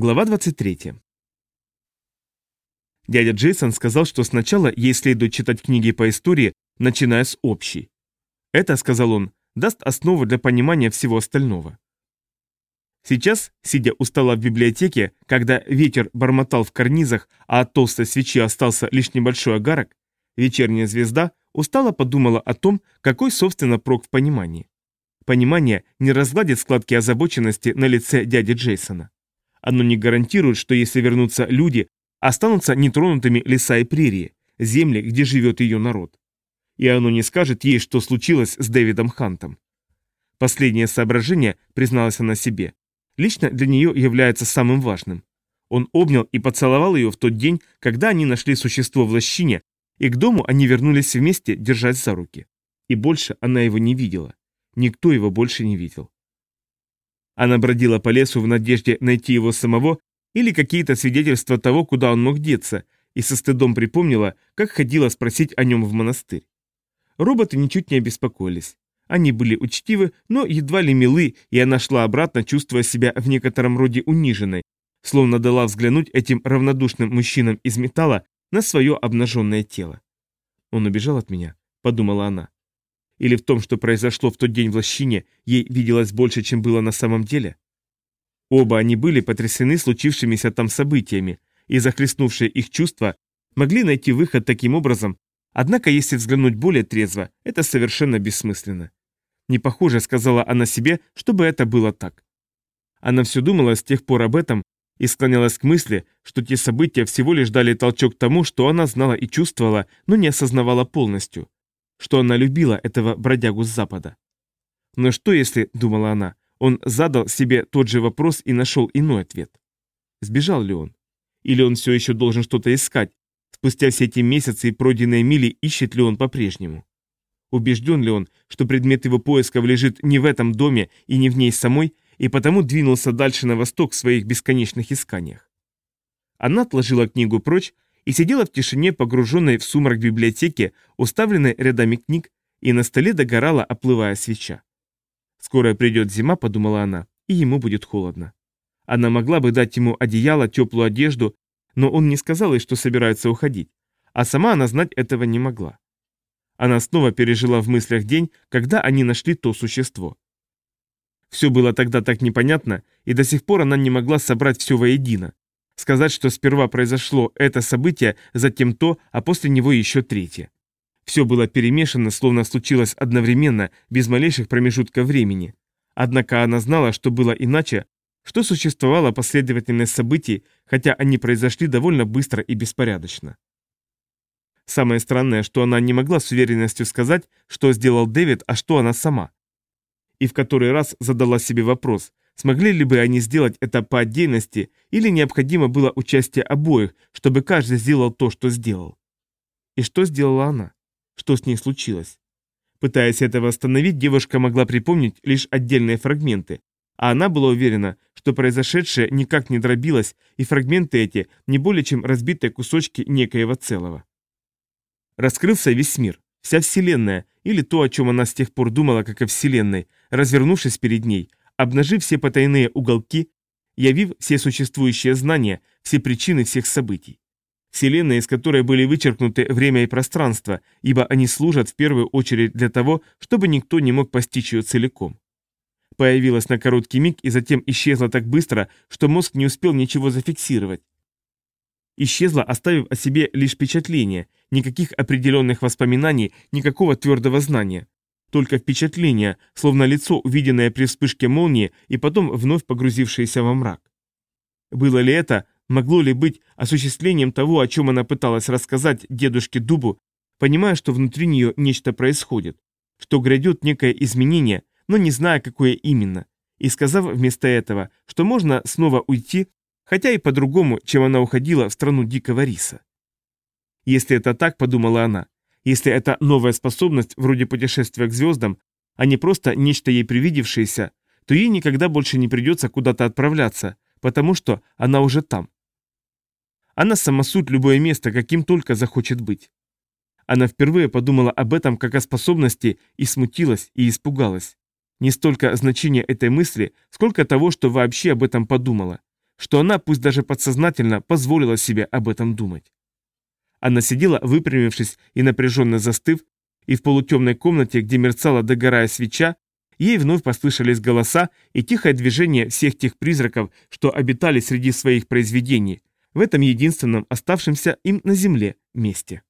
Глава 23. Дядя Джейсон сказал, что сначала ей следует читать книги по истории, начиная с общей. Это, сказал он, даст основу для понимания всего остального. Сейчас, сидя у стола в библиотеке, когда ветер бормотал в карнизах, а от толстой свечи остался лишь небольшой огарок, вечерняя звезда устало подумала о том, какой, собственно, прок в понимании. Понимание не разгладит складки озабоченности на лице дяди Джейсона. Оно не гарантирует, что если вернутся люди, останутся нетронутыми леса и прерии, земли, где живет ее народ. И оно не скажет ей, что случилось с Дэвидом Хантом. Последнее соображение, призналась она себе, лично для нее является самым важным. Он обнял и поцеловал ее в тот день, когда они нашли существо в лощине, и к дому они вернулись вместе, держась за руки. И больше она его не видела. Никто его больше не видел. Она бродила по лесу в надежде найти его самого или какие-то свидетельства того, куда он мог деться, и со стыдом припомнила, как ходила спросить о нем в монастырь. Роботы ничуть не обеспокоились. Они были учтивы, но едва ли милы, и она шла обратно, чувствуя себя в некотором роде униженной, словно дала взглянуть этим равнодушным мужчинам из металла на свое обнаженное тело. «Он убежал от меня», — подумала она. Или в том, что произошло в тот день в лощине, ей виделось больше, чем было на самом деле? Оба они были потрясены случившимися там событиями, и захлестнувшие их чувства могли найти выход таким образом, однако если взглянуть более трезво, это совершенно бессмысленно. Не похоже, сказала она себе, чтобы это было так. Она все думала с тех пор об этом и склонялась к мысли, что те события всего лишь дали толчок тому, что она знала и чувствовала, но не осознавала полностью что она любила этого бродягу с запада. Но что если, думала она, он задал себе тот же вопрос и нашел иной ответ? Сбежал ли он? Или он все еще должен что-то искать? Спустя все эти месяцы и пройденные мили ищет ли он по-прежнему? Убежден ли он, что предмет его поисков лежит не в этом доме и не в ней самой, и потому двинулся дальше на восток в своих бесконечных исканиях? Она отложила книгу прочь и сидела в тишине, погруженной в сумрак библиотеки, уставленной рядами книг, и на столе догорала, оплывая свеча. «Скоро придет зима», — подумала она, — «и ему будет холодно». Она могла бы дать ему одеяло, теплую одежду, но он не сказал ей, что собирается уходить, а сама она знать этого не могла. Она снова пережила в мыслях день, когда они нашли то существо. Все было тогда так непонятно, и до сих пор она не могла собрать все воедино, Сказать, что сперва произошло это событие, затем то, а после него еще третье. Все было перемешано, словно случилось одновременно, без малейших промежутков времени. Однако она знала, что было иначе, что существовала последовательность событий, хотя они произошли довольно быстро и беспорядочно. Самое странное, что она не могла с уверенностью сказать, что сделал Дэвид, а что она сама. И в который раз задала себе вопрос, Смогли ли бы они сделать это по отдельности, или необходимо было участие обоих, чтобы каждый сделал то, что сделал? И что сделала она? Что с ней случилось? Пытаясь это восстановить, девушка могла припомнить лишь отдельные фрагменты, а она была уверена, что произошедшее никак не дробилось, и фрагменты эти не более чем разбитые кусочки некоего целого. Раскрылся весь мир, вся Вселенная, или то, о чем она с тех пор думала, как о Вселенной, развернувшись перед ней, обнажив все потайные уголки, явив все существующие знания, все причины всех событий. Вселенная, из которой были вычеркнуты время и пространство, ибо они служат в первую очередь для того, чтобы никто не мог постичь ее целиком. Появилась на короткий миг и затем исчезла так быстро, что мозг не успел ничего зафиксировать. Исчезла, оставив о себе лишь впечатление, никаких определенных воспоминаний, никакого твердого знания. Только впечатление, словно лицо, увиденное при вспышке молнии и потом вновь погрузившееся во мрак. Было ли это, могло ли быть осуществлением того, о чем она пыталась рассказать дедушке Дубу, понимая, что внутри нее нечто происходит, что грядет некое изменение, но не зная, какое именно, и сказав вместо этого, что можно снова уйти, хотя и по-другому, чем она уходила в страну дикого риса. Если это так, подумала она, если это новая способность вроде путешествия к звездам, а не просто нечто ей привидевшееся, то ей никогда больше не придется куда-то отправляться, потому что она уже там. Она самосуть любое место, каким только захочет быть. Она впервые подумала об этом как о способности и смутилась, и испугалась. Не столько значение этой мысли, сколько того, что вообще об этом подумала. что она, пусть даже подсознательно, позволила себе об этом думать. Она сидела, выпрямившись и напряженно застыв, и в полутемной комнате, где мерцала догорая свеча, ей вновь послышались голоса и тихое движение всех тех призраков, что обитали среди своих произведений, в этом единственном оставшемся им на земле месте.